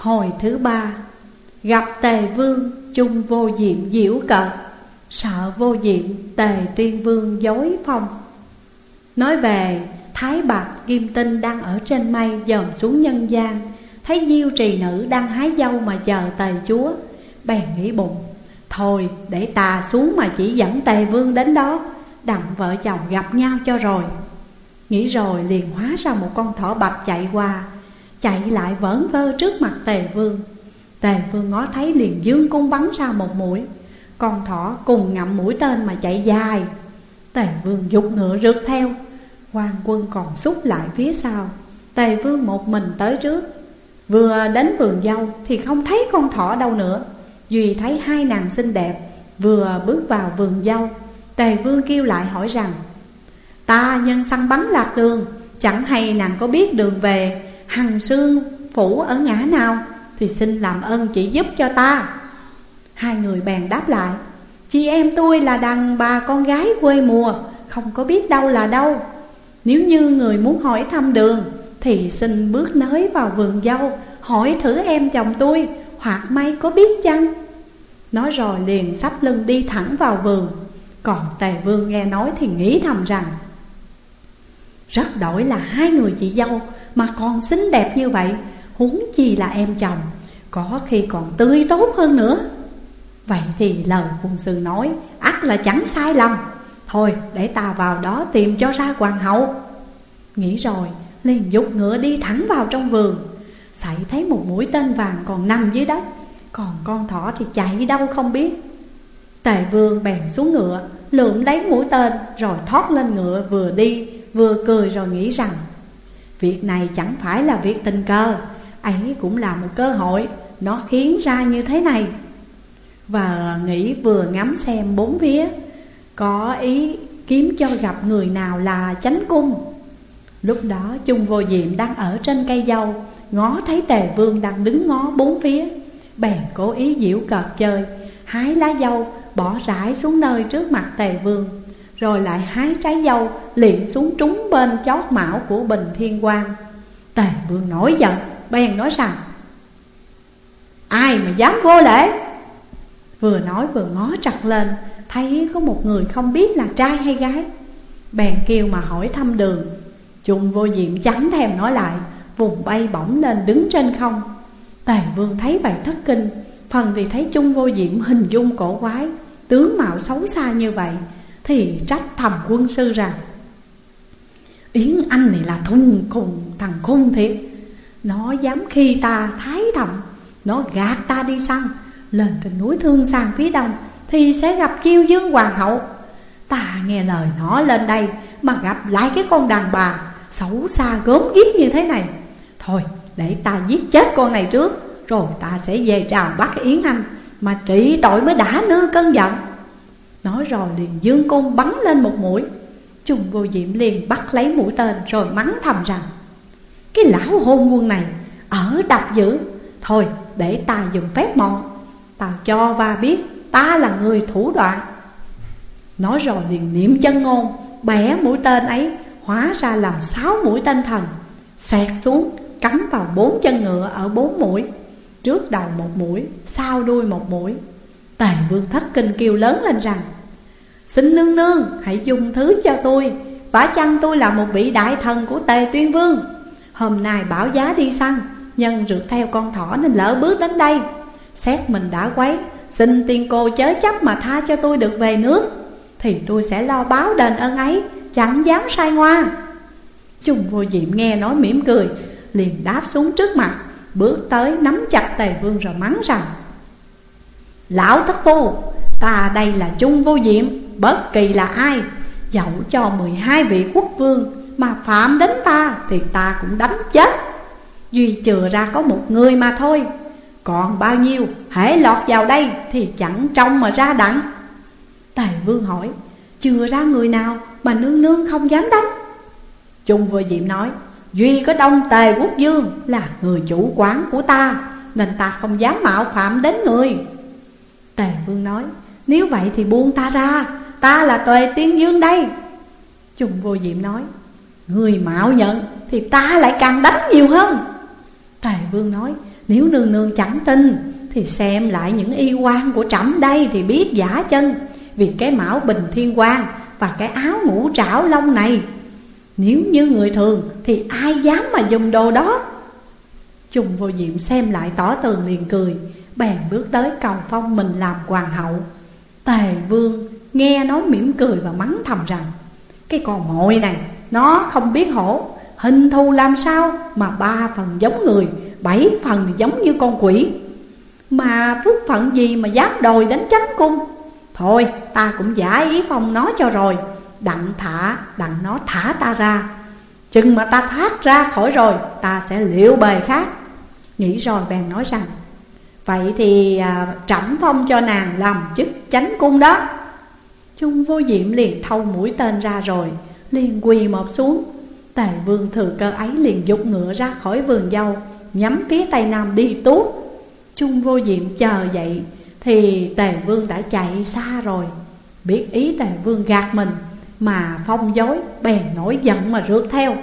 Hồi thứ ba. Gặp tề vương, chung vô diệm diễu cợt Sợ vô diệm, tề tiên vương dối phong. Nói về, Thái Bạch Kim Tinh đang ở trên mây dòm xuống nhân gian. Thấy diêu trì nữ đang hái dâu mà chờ tề chúa. Bèn nghĩ bụng, Thôi, để ta xuống mà chỉ dẫn tề vương đến đó. Đặng vợ chồng gặp nhau cho rồi. Nghĩ rồi liền hóa ra một con thỏ bạch chạy qua. Chạy lại vỡn vơ trước mặt tề vương. Tề vương ngó thấy liền dương cung bắn ra một mũi, Con thỏ cùng ngậm mũi tên mà chạy dài. Tề vương dục ngựa rượt theo, quan quân còn xúc lại phía sau. Tề vương một mình tới trước, Vừa đến vườn dâu thì không thấy con thỏ đâu nữa, Duy thấy hai nàng xinh đẹp Vừa bước vào vườn dâu. Tề vương kêu lại hỏi rằng, Ta nhân săn bắn lạc đường, Chẳng hay nàng có biết đường về Hằng sương phủ ở ngã nào Thì xin làm ơn chỉ giúp cho ta. Hai người bèn đáp lại, Chị em tôi là đàn bà con gái quê mùa, Không có biết đâu là đâu. Nếu như người muốn hỏi thăm đường Thì xin bước nới vào vườn dâu, Hỏi thử em chồng tôi, Hoặc may có biết chăng? Nói rồi liền sắp lưng đi thẳng vào vườn. Còn tề vương nghe nói thì nghĩ thầm rằng, Rất đổi là hai người chị dâu mà còn xinh đẹp như vậy, Huống chi là em chồng, Có khi còn tươi tốt hơn nữa. Vậy thì lời quân sư nói, ắt là chẳng sai lầm. Thôi, để ta vào đó tìm cho ra hoàng hậu. Nghĩ rồi, liền dục ngựa đi thẳng vào trong vườn. Sảy thấy một mũi tên vàng còn nằm dưới đất, Còn con thỏ thì chạy đâu không biết. Tề vương bèn xuống ngựa, Lượm lấy mũi tên, Rồi thoát lên ngựa vừa đi, Vừa cười rồi nghĩ rằng Việc này chẳng phải là việc tình cờ. Ấy cũng là một cơ hội. Nó khiến ra như thế này. Và nghĩ vừa ngắm xem bốn phía, Có ý kiếm cho gặp người nào là chánh cung. Lúc đó chung Vô Diệm đang ở trên cây dâu, Ngó thấy tề vương đang đứng ngó bốn phía. Bèn cố ý diễu cợt chơi, Hái lá dâu bỏ rải xuống nơi trước mặt tề vương. Rồi lại hái trái dâu liền xuống trúng bên chót mão của bình thiên quang. Tề vương nổi giận, bèn nói rằng, Ai mà dám vô lễ? Vừa nói vừa ngó trật lên, Thấy có một người không biết là trai hay gái. Bèn kêu mà hỏi thăm đường. Trung vô diệm chẳng thèm nói lại, Vùng bay bổng lên đứng trên không. Tề vương thấy vậy thất kinh, Phần vì thấy Trung vô diệm hình dung cổ quái, Tướng mạo xấu xa như vậy thì trách thầm quân sư rằng, Yến Anh này là thùng cùng thằng khôn thiệt Nó dám khi ta thái thầm, Nó gạt ta đi săn Lên trên núi Thương sang phía đông Thì sẽ gặp chiêu dương hoàng hậu. Ta nghe lời nó lên đây Mà gặp lại cái con đàn bà Xấu xa gớm ghiếc như thế này. Thôi, để ta giết chết con này trước, Rồi ta sẽ về trào bắt Yến Anh Mà trị tội mới đã nư cơn giận. Nói rồi liền dương cung bắn lên một mũi. Trùng vô diệm liền bắt lấy mũi tên Rồi mắng thầm rằng Cái lão hôn quân này Ở đập dữ. Thôi để ta dùng phép mò. Ta cho và biết ta là người thủ đoạn. Nói rồi liền niệm chân ngôn Bẻ mũi tên ấy Hóa ra làm sáu mũi tên thần Xẹt xuống cắm vào bốn chân ngựa ở bốn mũi. Trước đầu một mũi, sau đuôi một mũi. Tề vương thất kinh kêu lớn lên rằng, Xin nương nương, hãy dùng thứ cho tôi. Vả chăng tôi là một vị đại thần của tề tuyên vương? Hôm nay bảo giá đi săn Nhân rượt theo con thỏ nên lỡ bước đến đây. Xét mình đã quấy, Xin tiên cô chớ chấp mà tha cho tôi được về nước, Thì tôi sẽ lo báo đền ơn ấy, Chẳng dám sai ngoa. Trung vô diệm nghe nói mỉm cười, Liền đáp xuống trước mặt, Bước tới nắm chặt tề vương rồi mắng rằng Lão thất phu, Ta đây là chung vô diệm Bất kỳ là ai, Dẫu cho 12 vị quốc vương Mà phạm đến ta Thì ta cũng đánh chết. Duy chừa ra có một người mà thôi, Còn bao nhiêu hãy lọt vào đây Thì chẳng trông mà ra đặng. Tề vương hỏi, Chừa ra người nào mà nương nương không dám đánh? Trung vô diệm nói, Duy có đông tề quốc dương là người chủ quán của ta, Nên ta không dám mạo phạm đến người. Tề vương nói, Nếu vậy thì buông ta ra, Ta là tuệ tiên dương đây. Trùng vô diệm nói, Người mạo nhận thì ta lại càng đánh nhiều hơn. Tề vương nói, Nếu nương nương chẳng tin Thì xem lại những y quan của trẫm đây thì biết giả chân, Vì cái mão bình thiên quan Và cái áo ngũ trảo lông này. Nếu như người thường Thì ai dám mà dùng đồ đó? Trùng vô diệm xem lại tỏ tường liền cười Bèn bước tới cầu phong mình làm hoàng hậu. Tề vương nghe nói mỉm cười và mắng thầm rằng Cái con mội này nó không biết hổ. Hình thù làm sao mà ba phần giống người Bảy phần giống như con quỷ. Mà phước phận gì mà dám đòi đến chánh cung? Thôi ta cũng giả ý phong nó cho rồi. Đặng thả, đặng nó thả ta ra. Chừng mà ta thoát ra khỏi rồi Ta sẽ liệu bề khác. Nghĩ rồi bèn nói rằng Vậy thì à, trẫm phong cho nàng làm chức chánh cung đó. Trung vô diệm liền thâu mũi tên ra rồi Liền quỳ một xuống. Tề vương thừa cơ ấy liền dục ngựa ra khỏi vườn dâu Nhắm phía tây nam đi tuốt Trung vô diệm chờ dậy Thì tề vương đã chạy xa rồi. Biết ý tề vương gạt mình Mà phong dối bèn nổi giận mà rượt theo.